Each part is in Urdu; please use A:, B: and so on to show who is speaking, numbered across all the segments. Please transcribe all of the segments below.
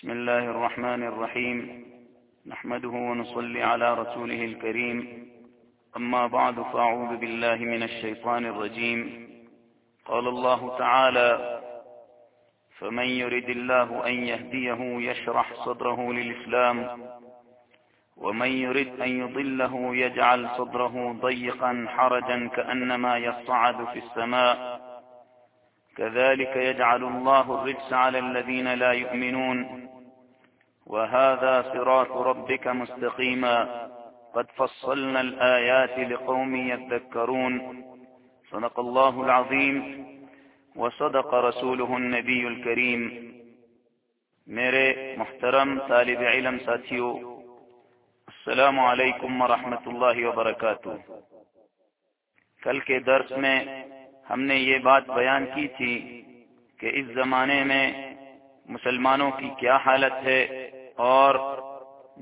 A: بسم الله الرحمن الرحيم. نحمده ونصلي على رسوله الكريم. أما بعد، فأعوذ بالله من الشيطان الرجيم. قال الله تعالى فمن يرد الله أن يهديه يشرح صدره للإسلام، ومن يرد أن يضله يجعل صدره ضيقا حرجا كأنما يصعد في السماء كذلك يجعل الله الرجس على الذين لا يؤمنون. وهذا صراط ربك مستقيما. قد فصلنا الآيات لقوم يذكرون. صدق الله العظيم. وصدق رسوله النبي الكريم. میرے محترم طالب علم ساتھیوں السلام علیکم ورحمۃ اللہ وبرکاتہ۔ کل کے درس میں ہم نے یہ بات بیان کی تھی کہ اس زمانے میں مسلمانوں کی کیا حالت ہے اور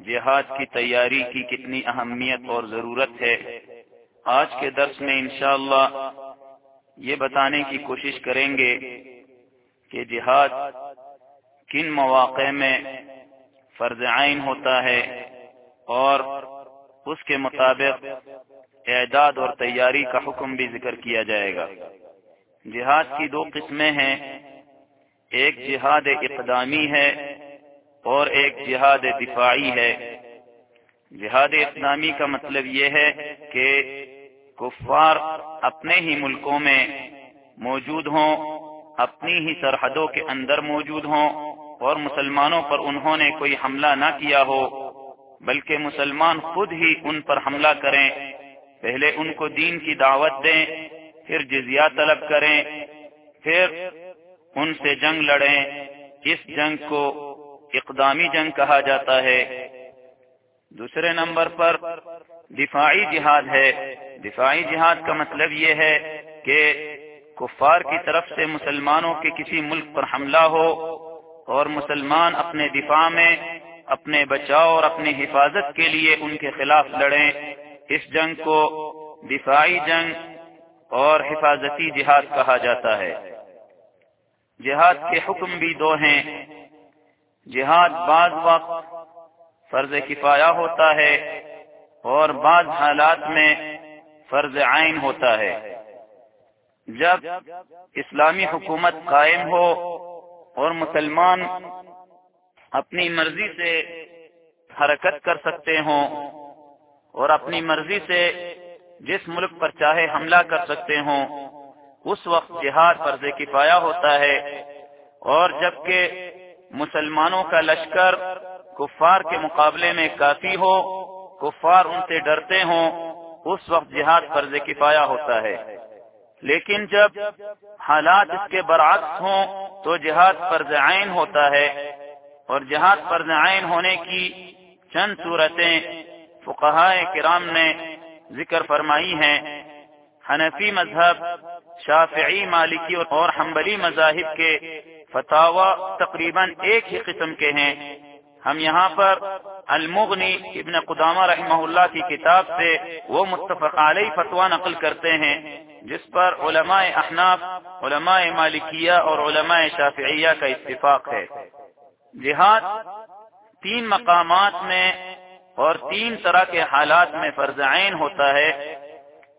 A: جہاد کی تیاری کی کتنی اہمیت اور ضرورت ہے۔ آج کے درس میں انشاءاللہ یہ بتانے کی کوشش کریں گے کہ جہاد کن مواقع میں فرض عین ہوتا ہے اور اس کے مطابق اعداد اور تیاری کا حکم بھی ذکر کیا جائے گا۔ جہاد کی دو قسمیں ہیں۔ ایک جہاد اقدامی ہے اور ایک جہاد دفاعی ہے۔ جہاد اقدامی کا مطلب یہ ہے کہ کفار اپنے ہی ملکوں میں موجود ہوں، اپنی ہی سرحدوں کے اندر موجود ہوں اور مسلمانوں پر انہوں نے کوئی حملہ نہ کیا ہو، بلکہ مسلمان خود ہی ان پر حملہ کریں، پہلے ان کو دین کی دعوت دیں پھر جزیہ طلب کریں، پھر ان سے جنگ لڑیں اس جنگ کو اقدامی جنگ کہا جاتا ہے۔ دوسرے نمبر پر دفاعی جہاد ہے۔ دفاعی جہاد کا مطلب یہ ہے کہ کفار کی طرف سے مسلمانوں کے کسی ملک پر حملہ ہو اور مسلمان اپنے دفاع میں، اپنے بچاؤ اور اپنی حفاظت کے لیے ان کے خلاف لڑیں۔ اس جنگ کو دفاعی جنگ اور حفاظتی جہاد کہا جاتا ہے۔ جہاد کے حکم بھی دو ہیں۔ جہاد بعض وقت فرض کفایا ہوتا ہے اور بعض حالات میں فرض عین ہوتا ہے۔ جب اسلامی حکومت قائم ہو اور مسلمان اپنی مرضی سے حرکت کر سکتے ہوں اور اپنی مرضی سے جس ملک پر چاہے حملہ کر سکتے ہوں، اس وقت جہاد فرض کفایا ہوتا ہے۔ اور جبکہ مسلمانوں کا لشکر کفار کے مقابلے میں کافی ہو، کفار ان سے ڈرتے ہوں، اس وقت جہاد فرض کفایا ہوتا ہے۔ لیکن جب حالات اس کے برعکس ہوں، تو جہاد فرض عین ہوتا ہے۔ اور جہاد فرض عین ہونے کی چند صورتیں فقہاء کرام نے ذکر فرمائی ہیں۔ حنفی مذہب، شافعی، مالکی اور حنبلی مذاہب کے فتوا تقریباً ایک ہی قسم کے ہیں۔ ہم یہاں پر المغنی ابن قدامہ رحمہ اللہ کی کتاب سے وہ متفق علیہ فتوا نقل کرتے ہیں، جس پر علماء احناف، علماء مالکیہ اور علماء شافعیہ کا اتفاق ہے۔ جہاد تین مقامات میں اور تین طرح کے حالات میں فرض عین ہوتا ہے۔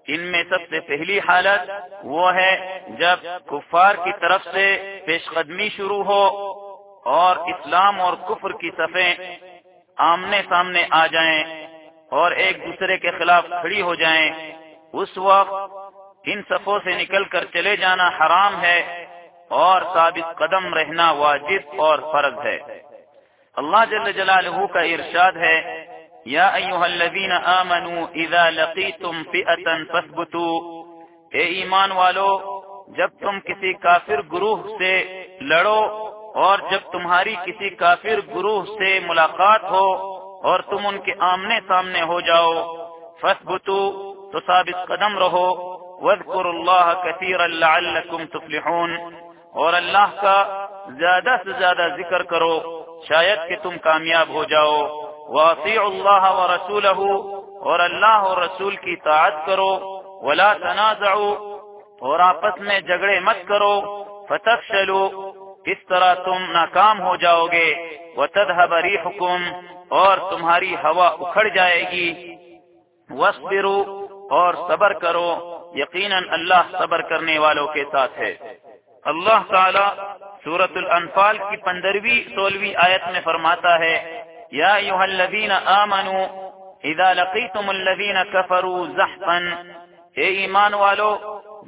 A: ان میں سب سے پہلی حالت وہ ہے جب کفار کی طرف سے پیش قدمی شروع ہو اور اسلام اور کفر کی صفیں آمنے سامنے آ جائیں اور ایک دوسرے کے خلاف کھڑی ہو جائیں۔ اس وقت ان صفوں سے نکل کر چلے جانا حرام ہے اور ثابت قدم رہنا واجب اور فرض ہے۔ اللہ جل جلالہ کا ارشاد ہے یا ایوہ الذین آمنوا اذا لقیتم فئتا فثبتوا اے ایمان والو، جب تم کسی کافر گروہ سے لڑو اور جب تمہاری کسی کافر گروہ سے ملاقات ہو اور تم ان کے آمنے سامنے ہو جاؤ فثبتوا تو ثابت قدم رہو، واذکروا اللہ کثیرا لعلکم تفلحون۔ اور اللہ کا زیادہ سے زیادہ ذکر کرو، شاید کہ تم کامیاب ہو جاؤ۔ واطیع اللہ و رسول اور اللہ اور رسول کی طاعت کرو، ولا تنازعوا اور آپس میں جھگڑے مت کرو فتح اس طرح تم ناکام ہو جاؤ گے وہ تدہبری حکم اور تمہاری ہوا اکھڑ جائے گی۔ وسبرو اور صبر کرو، یقیناً اللہ صبر کرنے والوں کے ساتھ ہے۔ اللہ تعالی سورت الانفال کی پندرہویں، سولہویں آیت میں فرماتا ہے یا الذین آمنوا اذا لقیتم الذین کفروا زحفا، اے ایمان والو،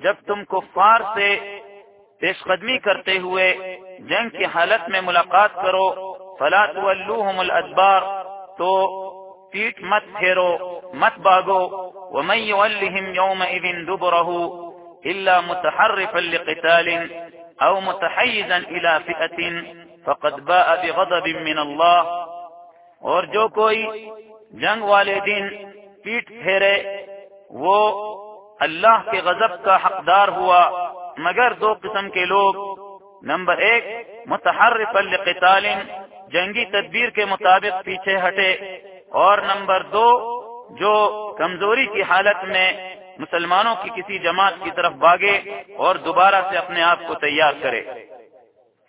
A: جب تم کفار سے پیش قدمی کرتے ہوئے جنگ کی حالت میں ملاقات کرو، فلا تولوہم الادبار، تو پیٹ مت پھیرو، مت باغو ومن يولهم يومئذ دبره إلا متحرفا لقتال او متحيزا الى فئة، فقد باء بغضب من الله اور جو کوئی جنگ والے دن پیٹ پھیرے، وہ اللہ کے غضب کا حقدار ہوا۔ مگر دو قسم کے لوگ، نمبر ایک متحرف لقتال، جنگی تدبیر کے مطابق پیچھے ہٹے۔ اور نمبر دو، جو کمزوری کی حالت میں مسلمانوں کی کسی جماعت کی طرف باغے اور دوبارہ سے اپنے آپ کو تیار کرے۔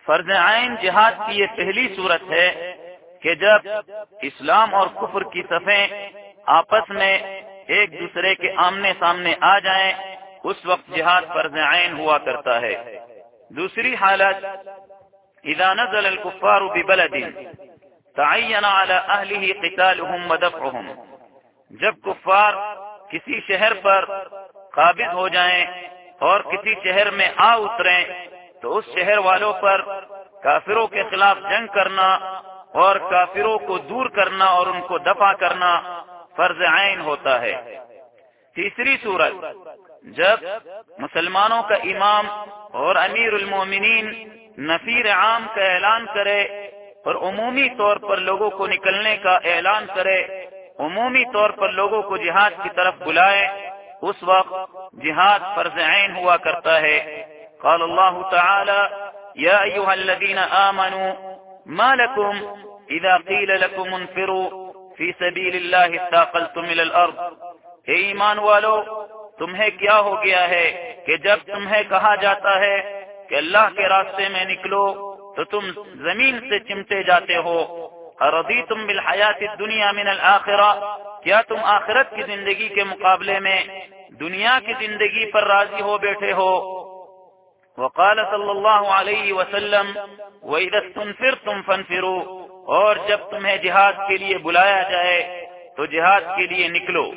A: فرض عین جہاد کی یہ پہلی صورت ہے کہ جب اسلام اور کفر کی صفیں آپس میں ایک دوسرے کے آمنے سامنے آ جائیں، اس وقت جہاد فرض عین ہوا کرتا ہے۔ دوسری حالت، اذا نزل الكفار ببلد، تعین على اهله قتالهم ودفعهم جب کفار کسی شہر پر قابض ہو جائیں اور کسی شہر میں آ اتریں، تو اس شہر والوں پر کافروں کے خلاف جنگ کرنا اور کافروں کو دور کرنا اور ان کو دفع کرنا فرض عین ہوتا ہے۔ تیسری صورت، جب مسلمانوں کا امام اور امیر المومنین نفیر عام کا اعلان کرے اور عمومی طور پر لوگوں کو نکلنے کا اعلان کرے، عمومی طور پر لوگوں کو جہاد کی طرف بلائے، اس وقت جہاد فرض عین ہوا کرتا ہے۔ قال اللہ تعالی، یا ایوہ الذین آمنوا ما لکم اذا قیل لکم انفروا فی سبیل اللہ استاقلتم الى الارض اے ایمان والو، تمہیں کیا ہو گیا ہے کہ جب تمہیں کہا جاتا ہے کہ اللہ کے راستے میں نکلو، تو تم زمین سے چمٹے جاتے ہو. تم بالحیات دنیا من الآخرہ کیا تم آخرت کی زندگی کے مقابلے میں دنیا کی زندگی پر راضی ہو بیٹھے ہو؟ وقال صلی اللہ علیہ وسلم، وَإِذَا فَانْفِرُوا. اور جب تمہیں جہاد کے لیے بلایا جائے، تو جہاد کے لیے نکلو۔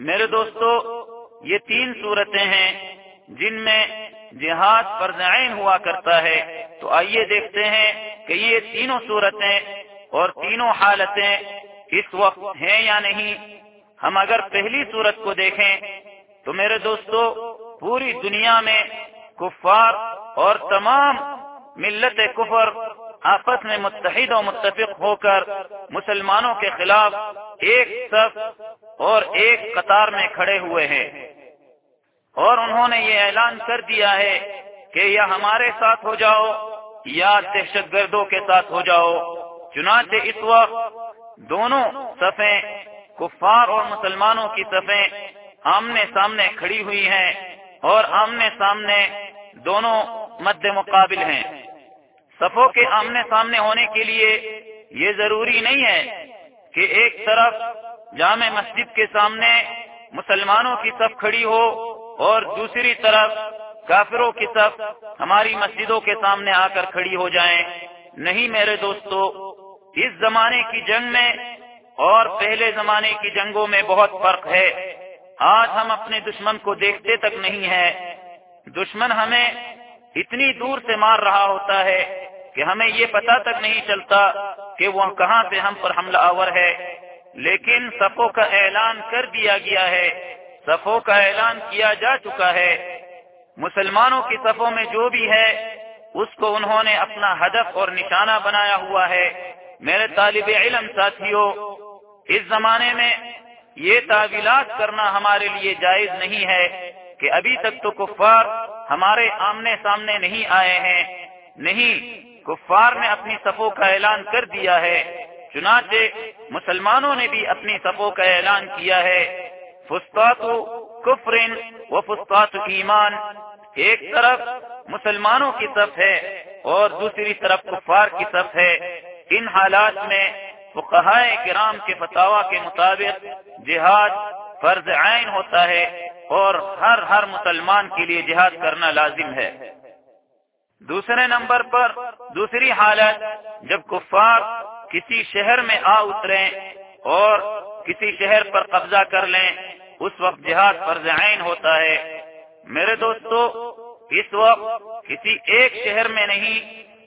A: میرے دوستو، یہ تین صورتیں ہیں جن میں جہاد پر عین ہوا کرتا ہے۔ تو آئیے دیکھتے ہیں کہ یہ تینوں صورتیں اور تینوں حالتیں اس وقت ہیں یا نہیں۔ ہم اگر پہلی صورت کو دیکھیں، تو میرے دوستو، پوری دنیا میں کفار اور تمام ملت کفر آپس میں متحد و متفق ہو کر مسلمانوں کے خلاف ایک صف اور ایک قطار میں کھڑے ہوئے ہیں۔ اور انہوں نے یہ اعلان کر دیا ہے کہ یا ہمارے ساتھ ہو جاؤ یا دہشت گردوں کے ساتھ ہو جاؤ۔ چنانچہ اس وقت دونوں صفیں کفار اور مسلمانوں کی صفیں آمنے سامنے کھڑی ہوئی ہیں۔ اور آمنے سامنے دونوں مد مقابل ہیں۔ صفوں کے آمنے سامنے ہونے کے لیے یہ ضروری نہیں ہے کہ ایک طرف جامع مسجد کے سامنے مسلمانوں کی صف کھڑی ہو اور دوسری طرف کافروں کی صف ہماری مسجدوں کے سامنے آ کر کھڑی ہو جائیں۔ نہیں میرے دوستو، اس زمانے کی جنگ میں اور پہلے زمانے کی جنگوں میں بہت فرق ہے۔ آج ہم اپنے دشمن کو دیکھتے تک نہیں ہے۔ دشمن ہمیں اتنی دور سے مار رہا ہوتا ہے کہ ہمیں یہ پتا تک نہیں چلتا کہ وہ کہاں سے ہم پر حملہ آور ہے۔ لیکن صفوں کا اعلان کر دیا گیا ہے۔ صفوں کا اعلان کیا جا چکا ہے۔ مسلمانوں کی صفوں میں جو بھی ہے، اس کو انہوں نے اپنا ہدف اور نشانہ بنایا ہوا ہے۔ میرے طالب علم ساتھیوں اس زمانے میں یہ تعویلات کرنا ہمارے لیے جائز نہیں ہے کہ ابھی تک تو کفار ہمارے آمنے سامنے نہیں آئے ہیں۔ نہیں، کفار نے اپنی صفوں کا اعلان کر دیا ہے۔ چنانچہ مسلمانوں نے بھی اپنی صفوں کا اعلان کیا ہے۔ فستات کفرن و فستات ایمان ایک طرف مسلمانوں کی صف ہے اور دوسری طرف کفار کی صف ہے۔ ان حالات میں فقہائے کرام کے فتوا کے مطابق جہاد فرض عین ہوتا ہے اور ہر ہر مسلمان کے لیے جہاد کرنا لازم ہے۔ دوسرے نمبر پر دوسری حالت، جب کفار کسی شہر میں آ اترے اور کسی شہر پر قبضہ کر لیں، اس وقت جہاد فرض عین ہوتا ہے۔ میرے دوستو، اس وقت کسی ایک شہر میں نہیں،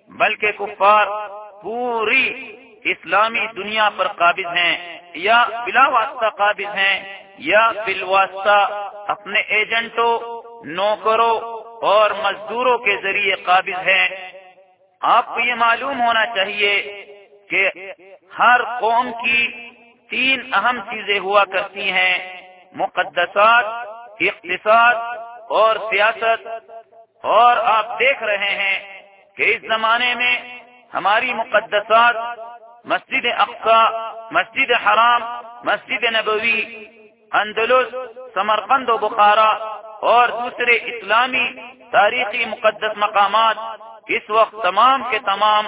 A: بلکہ کفار پوری اسلامی دنیا پر قابض ہیں، یا بلا واسطہ قابض ہیں، یا بالواسطہ اپنے ایجنٹوں، نوکروں اور مزدوروں کے ذریعے قابض ہیں۔ آپ کو یہ معلوم ہونا چاہیے کہ ہر قوم کی تین اہم چیزیں ہوا کرتی ہیں، مقدسات، اقتصاد اور سیاست۔ اور آپ دیکھ رہے ہیں کہ اس زمانے میں ہماری مقدسات مسجد اقسا مسجد حرام، مسجد نبوی، اندلس، سمرقند و بخارا اور دوسرے اسلامی تاریخی مقدس مقامات اس وقت تمام کے تمام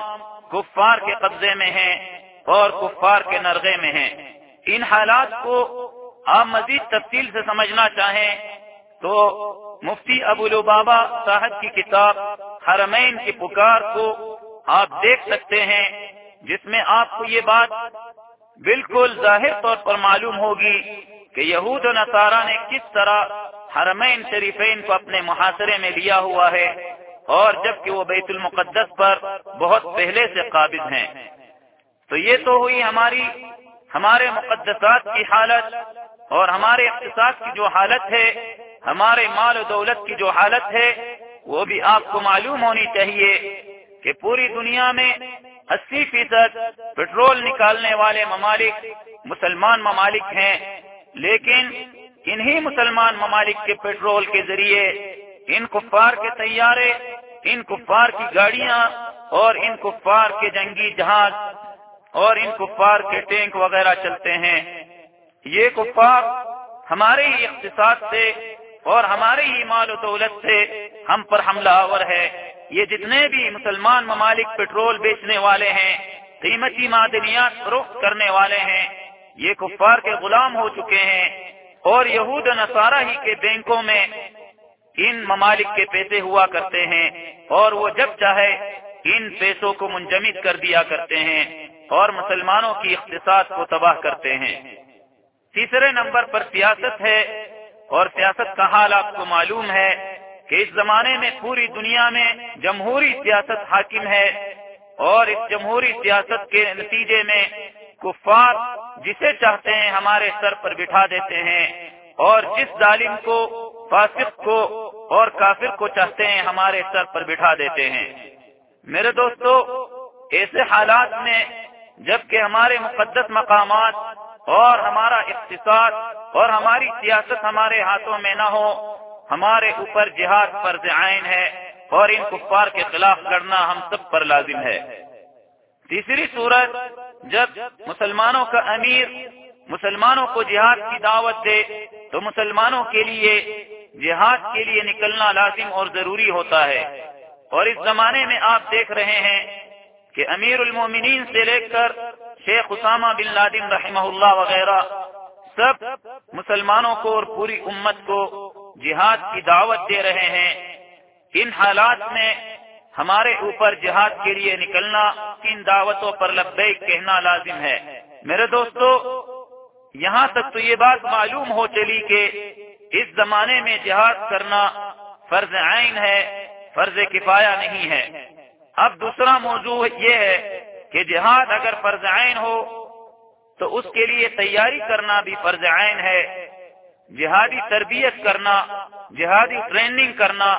A: کفار کے قبضے میں ہیں اور کفار کے نرغے میں ہیں۔ ان حالات کو آپ مزید تفصیل سے سمجھنا چاہیں تو مفتی ابو البابا صاحب کی کتاب حرمین کی پکار کو آپ دیکھ سکتے ہیں۔ جس میں آپ کو یہ بات بالکل ظاہر طور پر معلوم ہوگی کہ یہود و نصارہ نے کس طرح حرمین شریفین کو اپنے محاصرے میں لیا ہوا ہے اور جبکہ وہ بیت المقدس پر بہت پہلے سے قابض ہیں۔ تو یہ تو ہوئی ہماری، ہمارے مقدسات کی حالت اور ہمارے اقتصاد کی جو حالت ہے، ہمارے مال و دولت کی جو حالت ہے، وہ بھی آپ کو معلوم ہونی چاہیے کہ پوری دنیا میں اسی فیصد پیٹرول نکالنے والے ممالک مسلمان ممالک ہیں، لیکن انہی مسلمان ممالک کے پیٹرول کے ذریعے ان کفار کے طیارے، ان کفار کی گاڑیاں اور ان کفار کے جنگی جہاز اور ان کفار کے ٹینک وغیرہ چلتے ہیں۔ یہ کفار ہمارے ہی اقتصاد سے اور ہمارے ہی مال و دولت سے ہم پر حملہ آور ہے۔ یہ جتنے بھی مسلمان ممالک پیٹرول بیچنے والے ہیں، قیمتی معدنیات فروخت کرنے والے ہیں، یہ کفار کے غلام ہو چکے ہیں اور یہود نصارہ ہی کے بینکوں میں ان ممالک کے پیسے ہوا کرتے ہیں اور وہ جب چاہے ان پیسوں کو منجمد کر دیا کرتے ہیں اور مسلمانوں کی اقتصاد کو تباہ کرتے ہیں۔ تیسرے نمبر پر سیاست ہے اور سیاست کا حال آپ کو معلوم ہے۔ کہ اس زمانے میں پوری دنیا میں جمہوری سیاست حاکم ہے اور اس جمہوری سیاست کے نتیجے میں کفار جسے چاہتے ہیں ہمارے سر پر بٹھا دیتے ہیں اور جس ظالم کو، فاسق کو اور کافر کو چاہتے ہیں ہمارے سر پر بٹھا دیتے ہیں۔ میرے دوستو، ایسے حالات میں جبکہ ہمارے مقدس مقامات اور ہمارا اقتصاد اور ہماری سیاست ہمارے ہاتھوں میں نہ ہو ہمارے اوپر جہاد پر عین ہے اور ان کفار کے خلاف لڑنا ہم سب پر لازم ہے۔ تیسری صورت، جب مسلمانوں کا امیر مسلمانوں کو جہاد کی دعوت دے، تو مسلمانوں کے لیے جہاد کے لیے نکلنا لازم اور ضروری ہوتا ہے۔ اور اس زمانے میں آپ دیکھ رہے ہیں کہ امیر المومنین سے لے کر شیخ اسامہ بن لادن رحمہ اللہ وغیرہ سب مسلمانوں کو اور پوری امت کو جہاد کی دعوت دے رہے ہیں۔ ان حالات میں ہمارے اوپر جہاد کے لیے نکلنا ان دعوتوں پر لبیک کہنا لازم ہے۔ میرے دوستو، یہاں تک تو یہ بات معلوم ہو چلی کہ اس زمانے میں جہاد کرنا فرض عین ہے، فرض کفایا نہیں ہے۔ اب دوسرا موضوع یہ ہے کہ جہاد اگر فرض عین ہو، تو اس کے لیے تیاری کرنا بھی فرض عین ہے۔ جہادی تربیت کرنا، جہادی ٹریننگ کرنا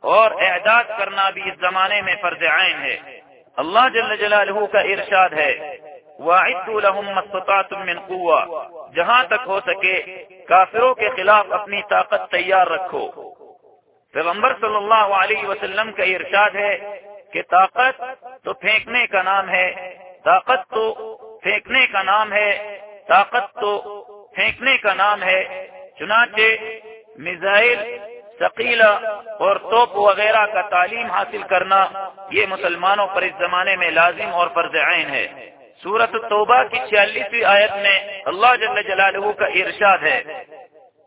A: اور اعداد کرنا بھی اس زمانے میں فرض عین ہے۔ اللہ جل جلالہ کا ارشاد ہے من جہاں تک ہو سکے کافروں کے خلاف اپنی طاقت تیار رکھو۔ پیغمبر صلی اللہ علیہ وسلم کا ارشاد ہے کہ طاقت تو پھینکنے کا نام ہے، طاقت تو پھینکنے کا نام ہے، طاقت تو پھینکنے کا نام ہے۔ چنانچہ میزائل
B: ثقیلا اور توپ وغیرہ کا تعلیم حاصل کرنا یہ مسلمانوں پر اس زمانے میں لازم اور فرض عین ہے۔ سورت توبہ کی چھیالیسویں آیت میں اللہ جل جلالہ کا ارشاد ہے۔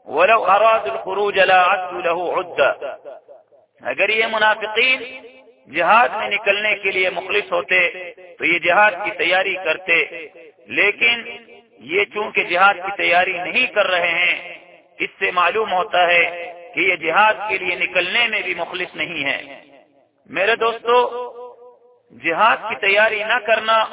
B: ولو اراد الخروج له اگر یہ منافقین جہاد میں نکلنے کے لیے مخلص ہوتے تو یہ جہاد کی تیاری کرتے، لیکن یہ چونکہ جہاد کی تیاری نہیں کر رہے ہیں اس سے معلوم ہوتا ہے کہ یہ جہاد کے لیے نکلنے میں بھی مخلص نہیں ہے۔ میرے دوستو، جہاد کی تیاری نہ کرنا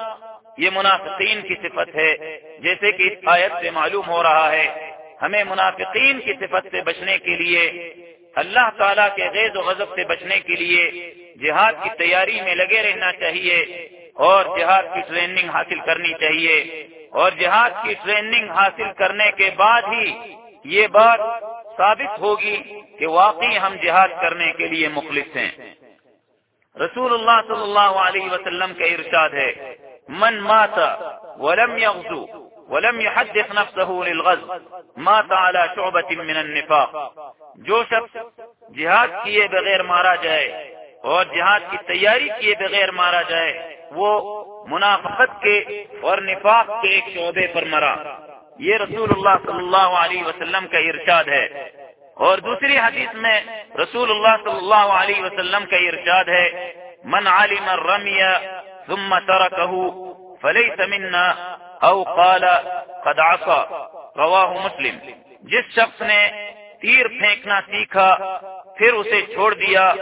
B: یہ منافقین کی صفت ہے۔ جیسے کہ اس آیت سے معلوم ہو رہا ہے، ہمیں منافقین کی صفت سے بچنے کے لیے، اللہ تعالیٰ کے غیظ و غضب سے بچنے کے لیے جہاد کی تیاری میں لگے رہنا چاہیے اور جہاد کی ٹریننگ حاصل کرنی چاہیے۔ اور جہاد کی ٹریننگ حاصل کرنے کے بعد ہی یہ بات ثابت ہوگی کہ واقعی ہم جہاد کرنے کے لیے مخلص ہیں۔ رسول اللہ صلی اللہ علیہ وسلم کا ارشاد ہے، من مات ولم يغزو ولم يحدث نفسه للغزو مات على شعبة من النفاق۔ جو شخص جہاد کیے بغیر مارا جائے اور جہاد کی تیاری کیے بغیر مارا جائے، وہ منافقت کے اور نفاق کے ایک شعبے پر مرا۔ یہ رسول اللہ صلی اللہ علیہ وسلم کا ارشاد ہے۔ اور دوسری حدیث میں رسول اللہ صلی اللہ علیہ وسلم کا ارشاد ہے، من علم الرمی ثم تركه فليس منا او قال قد عصى رواه مسلم۔ جس شخص نے تیر پھینکنا سیکھا، پھر اسے چھوڑ دیا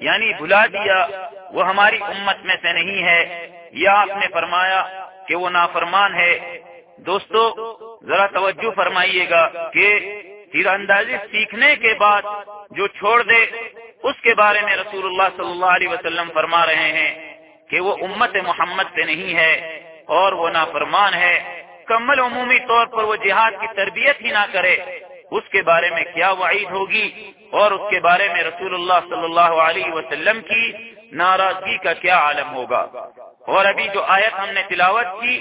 B: یعنی بھلا دیا، وہ ہماری امت میں سے نہیں ہے۔ یا آپ نے فرمایا کہ وہ نافرمان ہے۔ دوستو ذرا توجہ فرمائیے گا کہ تیر اندازی سیکھنے کے بعد جو چھوڑ دے، اس کے بارے میں رسول اللہ صلی اللہ علیہ وسلم فرما رہے ہیں کہ وہ امت محمد سے نہیں ہے اور وہ نافرمان ہے۔ کمل عمومی طور پر وہ جہاد کی تربیت ہی نہ کرے۔ اس کے بارے میں کیا وعید ہوگی؟ اور اس کے بارے میں رسول اللہ صلی اللہ علیہ وسلم کی ناراضگی کا کیا عالم ہوگا؟ اور ابھی جو آیت ہم نے تلاوت کی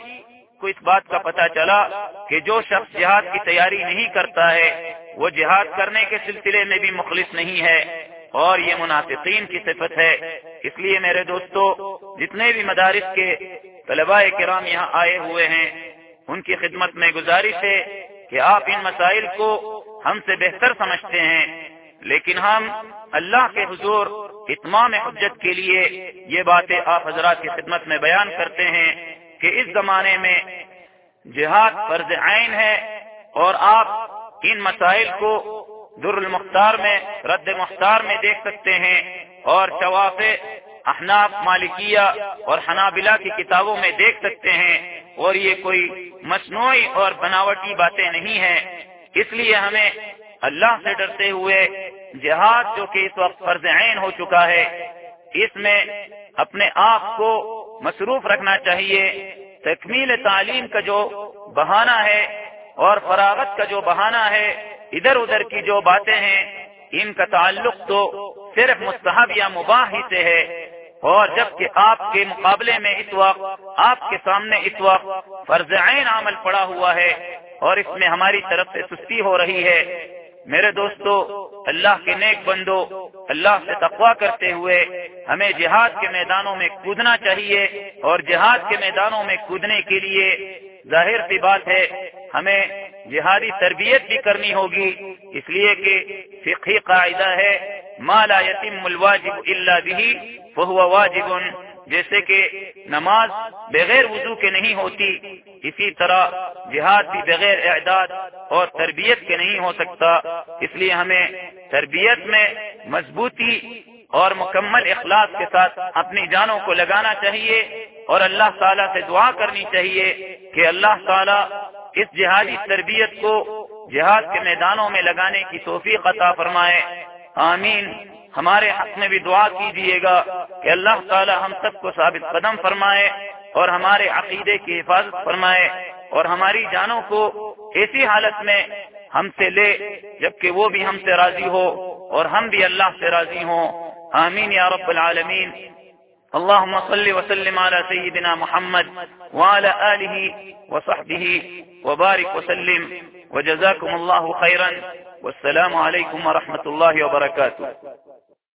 B: کو اس بات کا پتہ چلا کہ جو شخص جہاد کی تیاری نہیں کرتا ہے، وہ جہاد کرنے کے سلسلے میں بھی مخلص نہیں ہے اور یہ منافقین کی صفت ہے۔ اس لیے میرے دوستو، جتنے بھی مدارس کے طلباء کرام یہاں آئے ہوئے ہیں، ان کی خدمت میں گزارش ہے کہ آپ ان مسائل کو ہم سے بہتر سمجھتے ہیں۔ لیکن ہم اللہ کے حضور اتمام حجت کے لیے یہ باتیں آپ حضرات کی خدمت میں بیان کرتے ہیں۔ کہ اس زمانے میں جہاد فرض عین ہے اور آپ ان مسائل کو در المختار میں، رد مختار میں دیکھ سکتے ہیں اور شواف احناف مالکیہ اور حنابلہ کی کتابوں میں دیکھ سکتے ہیں اور یہ کوئی مصنوعی اور بناوٹی باتیں نہیں ہیں۔ اس لیے ہمیں اللہ سے ڈرتے ہوئے جہاد جو کہ اس وقت فرض عین ہو چکا ہے، اس میں اپنے آپ کو مصروف رکھنا چاہیے، تکمیل تعلیم کا جو بہانہ ہے اور فراغت کا جو بہانہ ہے، ادھر ادھر کی جو باتیں ہیں، ان کا تعلق تو صرف مستحب یا مباح ہی سے ہے۔ اور جبکہ آپ کے مقابلے میں اس وقت، آپ کے سامنے اس وقت فرض عین عمل پڑا ہوا ہے اور اس میں ہماری طرف سے سستی ہو رہی ہے۔ میرے دوستو، اللہ کے نیک بندو، اللہ سے تقوا کرتے ہوئے ہمیں جہاد کے میدانوں میں کودنا چاہیے اور جہاد کے میدانوں میں کودنے کے لیے ظاہر سی بات ہے، ہمیں جہادی تربیت بھی کرنی ہوگی، اس لیے کہ فقہی قاعدہ ہے مالا یتیم الواجب اللہ بھی وہ واجب، جیسے کہ نماز بغیر وضو کے نہیں ہوتی، اسی طرح جہاد بھی بغیر اعداد اور تربیت کے نہیں ہو سکتا، اس لیے ہمیں تربیت میں مضبوطی اور مکمل اخلاق کے ساتھ اپنی جانوں کو لگانا چاہیے اور اللہ تعالیٰ سے دعا کرنی چاہیے کہ اللہ تعالیٰ اس جہادی تربیت کو جہاد کے میدانوں میں لگانے کی توفیق عطا فرمائے۔ آمین۔ ہمارے حق میں بھی دعا کیجیے گا کہ اللہ تعالی ہم سب کو ثابت قدم فرمائے اور ہمارے عقیدے کی حفاظت فرمائے اور ہماری جانوں کو ایسی حالت میں ہم سے لے جبکہ وہ بھی ہم سے راضی ہو اور ہم بھی اللہ سے راضی ہوں۔ آمین یا رب العالمین. اللهم صل وسلم على سيدنا محمد وعلى آله وصحبه وبارك وسلم وجزاكم الله خيرا والسلام عليكم ورحمة الله وبركاته